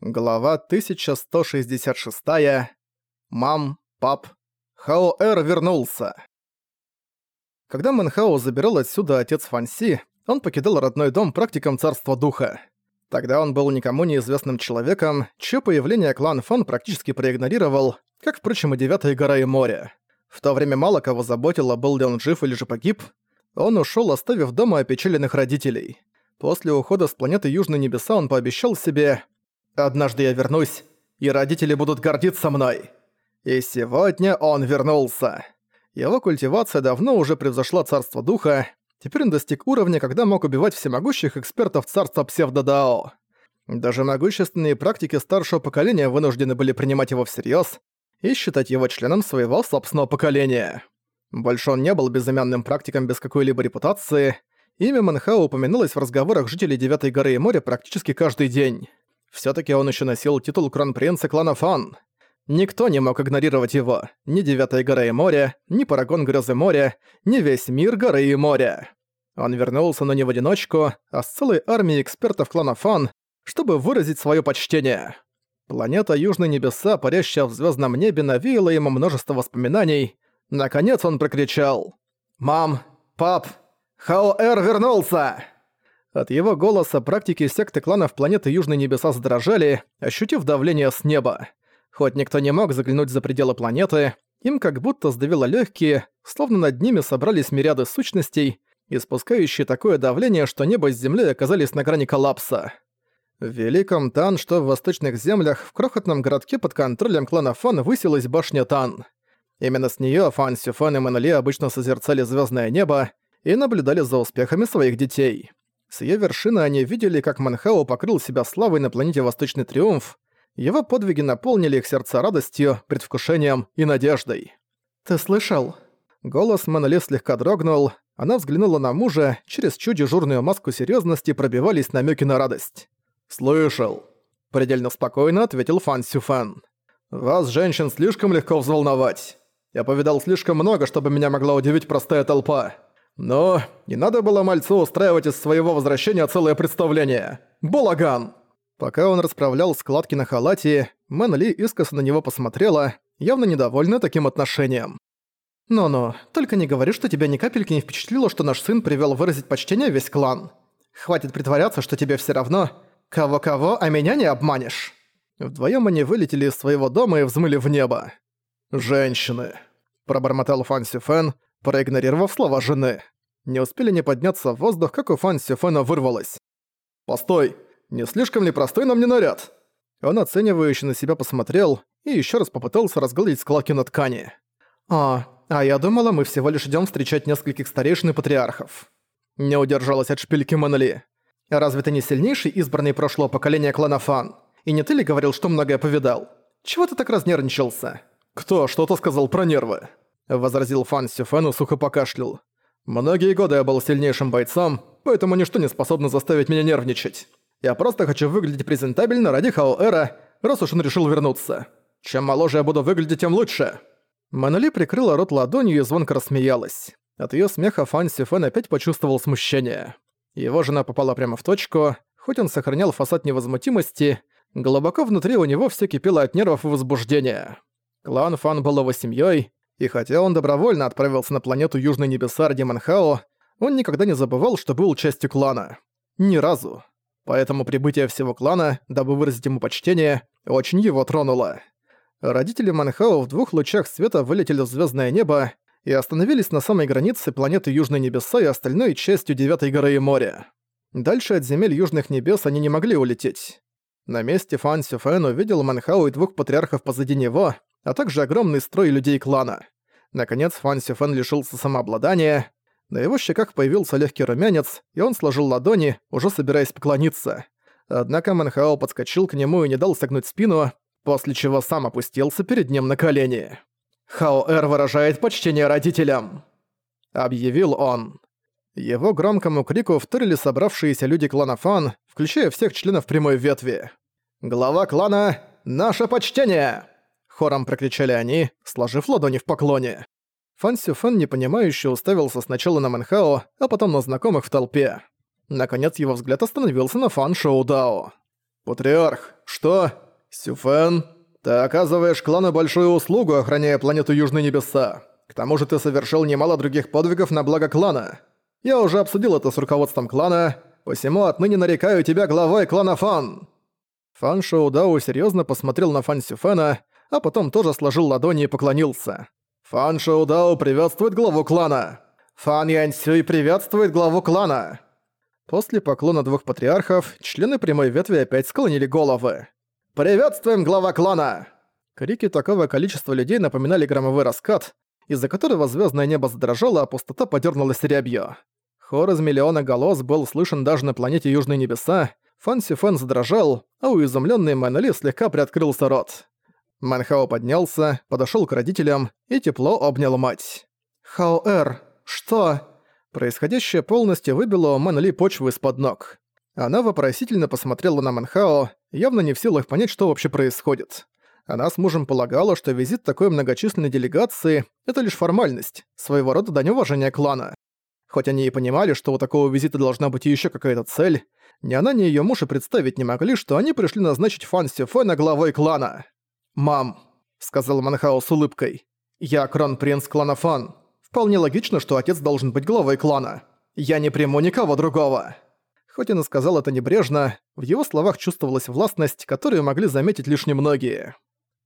Глава 1166. Мам, пап, Хао-Эр вернулся. Когда Мэнхао забирал отсюда отец Фанси, он покидал родной дом практиком Царства Духа. Тогда он был никому неизвестным человеком, чье появление клан Фан практически проигнорировал, как, впрочем, и Девятая гора и море. В то время мало кого заботило, был ли он жив или же погиб. Он ушел, оставив дома опечаленных родителей. После ухода с планеты Южные Небеса он пообещал себе Однажды я вернусь, и родители будут гордиться мной. И сегодня он вернулся. Его культивация давно уже превзошла царство духа, теперь он достиг уровня, когда мог убивать всемогущих экспертов царства псевдодао. Даже могущественные практики старшего поколения вынуждены были принимать его всерьез и считать его членом своего собственного поколения. Больше он не был безымянным практиком без какой-либо репутации, имя Манхао упоминалось в разговорах жителей Девятой горы и моря практически каждый день. Всё-таки он ещё носил титул кронпринца клана Фан. Никто не мог игнорировать его. Ни Девятая гора и море, ни Парагон грозы моря, ни весь мир горы и моря. Он вернулся, но не в одиночку, а с целой армией экспертов клана Фан, чтобы выразить своё почтение. Планета Южные Небеса, парящая в звёздном небе, навеяла ему множество воспоминаний. Наконец он прокричал. «Мам! Пап! Хао-Эр вернулся!» От его голоса практики секты кланов планеты Южные Небеса задрожали, ощутив давление с неба. Хоть никто не мог заглянуть за пределы планеты, им как будто сдавило легкие, словно над ними собрались мириады сущностей, испускающие такое давление, что небо с землей оказались на грани коллапса. В Великом Тан, что в Восточных землях, в крохотном городке под контролем клана Фан высилась башня Тан. Именно с неё Фан Сюфан и Манали обычно созерцали звездное небо и наблюдали за успехами своих детей. С её вершины они видели, как Манхао покрыл себя славой на планете Восточный Триумф. Его подвиги наполнили их сердца радостью, предвкушением и надеждой. «Ты слышал?» Голос Моноле слегка дрогнул. Она взглянула на мужа, через чуть дежурную маску серьёзности пробивались намёки на радость. «Слышал», — предельно спокойно ответил Фан Сюфан. «Вас, женщин, слишком легко взволновать. Я повидал слишком много, чтобы меня могла удивить простая толпа. Но не надо было мальцу устраивать из своего возвращения целое представление. Балаган! Пока он расправлял складки на халате, Мэн Ли искоса на него посмотрела, явно недовольна таким отношением. «Ну-ну, только не говори, что тебя ни капельки не впечатлило, что наш сын привел выразить почтение весь клан. Хватит притворяться, что тебе все равно. Кого-кого, а меня не обманешь». Вдвоем они вылетели из своего дома и взмыли в небо. «Женщины», – пробормотал Фан Сюфен, проигнорировав слова жены. Не успели не подняться в воздух, как у Фан Сюфена вырвалось. «Постой! Не слишком ли простой нам не наряд?» Он оценивающе на себя посмотрел и еще раз попытался разгладить складки на ткани. «А, а я думала, мы всего лишь идем встречать нескольких старейшин и патриархов». Не удержалась от шпильки Монли. «Разве ты не сильнейший избранный прошлого поколения клана Фан? И не ты ли говорил, что многое повидал? Чего ты так разнервничался?» «Кто что-то сказал про нервы?» Возразил Фан Сюфену сухо покашлял. «Многие годы я был сильнейшим бойцом, поэтому ничто не способно заставить меня нервничать. Я просто хочу выглядеть презентабельно ради Хаоэра, раз уж он решил вернуться. Чем моложе я буду выглядеть, тем лучше». Манали прикрыла рот ладонью и звонко рассмеялась. От её смеха Фан Сюфен опять почувствовал смущение. Его жена попала прямо в точку, хоть он сохранял фасад невозмутимости, глубоко внутри у него всё кипело от нервов и возбуждения. Клан Фан был его семьёй, и хотя он добровольно отправился на планету Южные Небеса ради Манхао, он никогда не забывал, что был частью клана. Ни разу. Поэтому прибытие всего клана, дабы выразить ему почтение, очень его тронуло. Родители Манхао в двух лучах света вылетели в звездное небо и остановились на самой границе планеты Южные Небеса и остальной частью Девятой горы и моря. Дальше от земель Южных Небес они не могли улететь. На месте Фан Сюфэн увидел Манхао и двух патриархов позади него, а также огромный строй людей клана. Наконец Фан Сюфен лишился самообладания, на его щеках появился легкий румянец, и он сложил ладони, уже собираясь поклониться. Однако Манхао подскочил к нему и не дал согнуть спину, после чего сам опустился перед ним на колени. «Хао-Эр выражает почтение родителям!» — объявил он. Его громкому крику вторили собравшиеся люди клана Фан, включая всех членов прямой ветви. «Глава клана, наше почтение!» Хором прокричали они, сложив ладони в поклоне. Фан Сюфэн непонимающе уставился сначала на Мэнхао, а потом на знакомых в толпе. Наконец его взгляд остановился на Фан Шоу Дао. «Патриарх, что «Что? Сюфен? Ты оказываешь клану большую услугу, охраняя планету Южные Небеса. К тому же ты совершил немало других подвигов на благо клана. Я уже обсудил это с руководством клана, посему отныне нарекаю тебя главой клана Фан». Фан Шоудао серьезно посмотрел на Фан Сюфена, а потом тоже сложил ладони и поклонился. «Фан Шоудао приветствует главу клана! Фан Яньсюй приветствует главу клана!» После поклона двух патриархов, члены прямой ветви опять склонили головы. «Приветствуем, глава клана!» Крики такого количества людей напоминали громовой раскат, из-за которого звездное небо задрожало, а пустота подернулась рябью. Хор из миллиона голос был слышен даже на планете Южные Небеса, Фан Сифен задрожал, а у изумленной Мэнли слегка приоткрылся рот. Манхао поднялся, подошел к родителям и тепло обнял мать. «Хао-эр, что?» Происходящее полностью выбило у Мэн почву из-под ног. Она вопросительно посмотрела на Манхао, явно не в силах понять, что вообще происходит. Она с мужем полагала, что визит такой многочисленной делегации – это лишь формальность, своего рода дань уважения клана. Хоть они и понимали, что у такого визита должна быть еще какая-то цель, ни она, ни ее муж и представить не могли, что они пришли назначить Фан Сюфена главой клана. «Мам», — сказал Манхао с улыбкой, — «я кронпринц клана Фан. Вполне логично, что отец должен быть главой клана. Я не приму никого другого». Хоть он и сказал это небрежно, в его словах чувствовалась властность, которую могли заметить лишь немногие.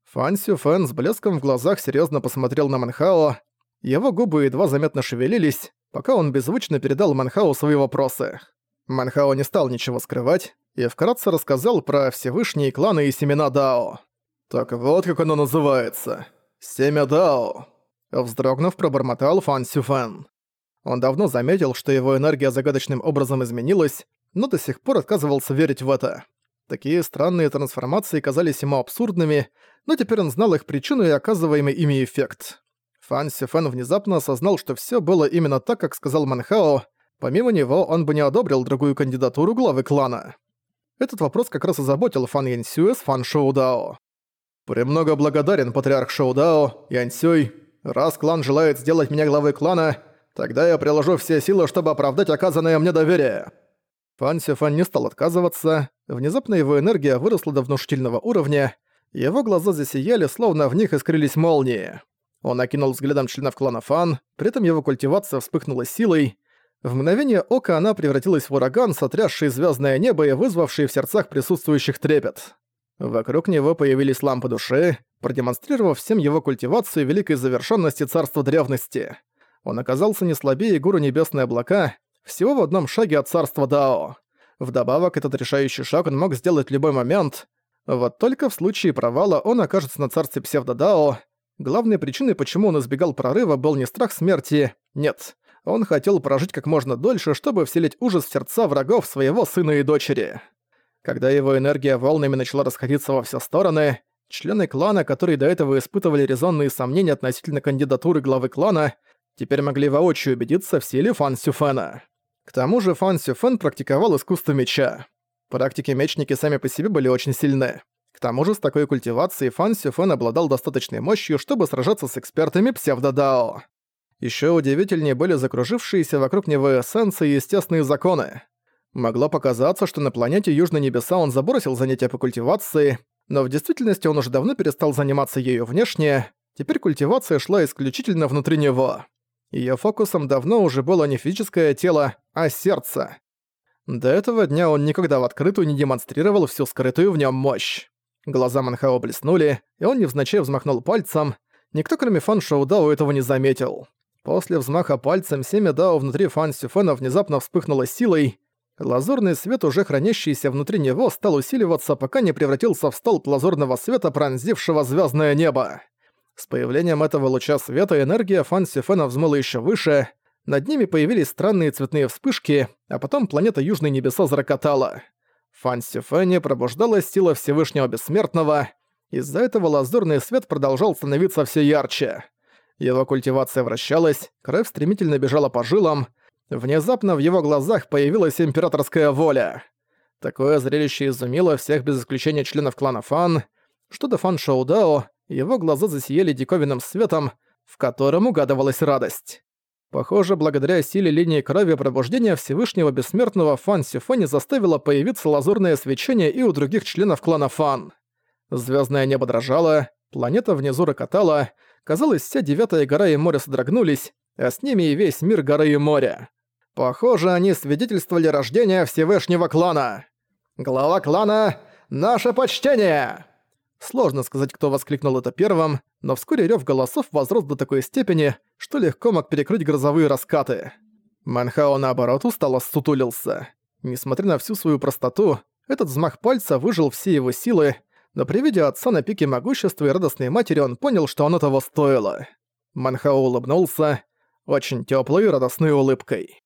Фан Сюфен с блеском в глазах серьезно посмотрел на Манхао. Его губы едва заметно шевелились, пока он беззвучно передал Манхао свои вопросы. Манхао не стал ничего скрывать и вкратце рассказал про Всевышние кланы и семена Дао. «Так вот как оно называется. Семя Дао», — вздрогнув, пробормотал Фан Сюфен. Он давно заметил, что его энергия загадочным образом изменилась, но до сих пор отказывался верить в это. Такие странные трансформации казались ему абсурдными, но теперь он знал их причину и оказываемый ими эффект. Фан Сюфен внезапно осознал, что всё было именно так, как сказал Манхао, помимо него он бы не одобрил другую кандидатуру главы клана. Этот вопрос как раз и заботил Фан Янсюэ с Фан Шоудао. «Премного благодарен, патриарх Шоудао, Янсюй. Раз клан желает сделать меня главой клана, тогда я приложу все силы, чтобы оправдать оказанное мне доверие». Фан Сюфан не стал отказываться, внезапно его энергия выросла до внушительного уровня, его глаза засияли, словно в них искрились молнии. Он окинул взглядом членов клана Фан, при этом его культивация вспыхнула силой. В мгновение ока она превратилась в ураган, сотрясший звездное небо и вызвавший в сердцах присутствующих трепет. Вокруг него появились лампы души, продемонстрировав всем его культивацию великой завершенности царства древности. Он оказался не слабее гуру Небесные облака, всего в одном шаге от царства Дао. Вдобавок, этот решающий шаг он мог сделать в любой момент, вот только в случае провала он окажется на царстве псевдодао. Главной причиной, почему он избегал прорыва, был не страх смерти, нет. Он хотел прожить как можно дольше, чтобы вселить ужас в сердца врагов своего сына и дочери. Когда его энергия волнами начала расходиться во все стороны, члены клана, которые до этого испытывали резонные сомнения относительно кандидатуры главы клана, теперь могли воочию убедиться в силе Фан Сюфена. К тому же Фан Сюфен практиковал искусство меча. Практики-мечники сами по себе были очень сильны. К тому же с такой культивацией Фан Сюфен обладал достаточной мощью, чтобы сражаться с экспертами псевдодао. Еще удивительнее были закружившиеся вокруг него эссенции и естественные законы. Могло показаться, что на планете Южные Небеса он забросил занятия по культивации, но в действительности он уже давно перестал заниматься ею внешне, теперь культивация шла исключительно внутри него. Её фокусом давно уже было не физическое тело, а сердце. До этого дня он никогда в открытую не демонстрировал всю скрытую в нем мощь. Глаза Манхао блеснули, и он невзначай взмахнул пальцем. Никто, кроме Фан Шоудао, этого не заметил. После взмаха пальцем семя Дао внутри Фан Сюфена внезапно вспыхнуло силой. Лазурный свет, уже хранящийся внутри него, стал усиливаться, пока не превратился в столб лазурного света, пронзившего звездное небо. С появлением этого луча света энергия Фан Сюфена взмыла еще выше — над ними появились странные цветные вспышки, а потом планета Южные Небеса зарокотала. В Фансифене пробуждалась сила Всевышнего Бессмертного, из-за этого лазурный свет продолжал становиться все ярче. Его культивация вращалась, кровь стремительно бежала по жилам, внезапно в его глазах появилась императорская воля. Такое зрелище изумило всех без исключения членов клана Фан. Что до Фан Шоудао, его глаза засияли диковинным светом, в котором угадывалась радость. Похоже, благодаря силе линии крови пробуждения Всевышнего Бессмертного Фан Сифони заставило появиться лазурное свечение и у других членов клана Фан. Звездное небо дрожало, планета внизу рокотала, казалось, вся девятая гора и море содрогнулись, а с ними и весь мир горы и моря. Похоже, они свидетельствовали рождение Всевышнего клана. Глава клана «Наше почтение!» Сложно сказать, кто воскликнул это первым, но вскоре рёв голосов возрос до такой степени, что легко мог перекрыть грозовые раскаты. Манхао, наоборот, устало сутулился. Несмотря на всю свою простоту, этот взмах пальца выжил все его силы, но при виде отца на пике могущества и радостной матери он понял, что оно того стоило. Манхао улыбнулся, очень тёплой и радостной улыбкой.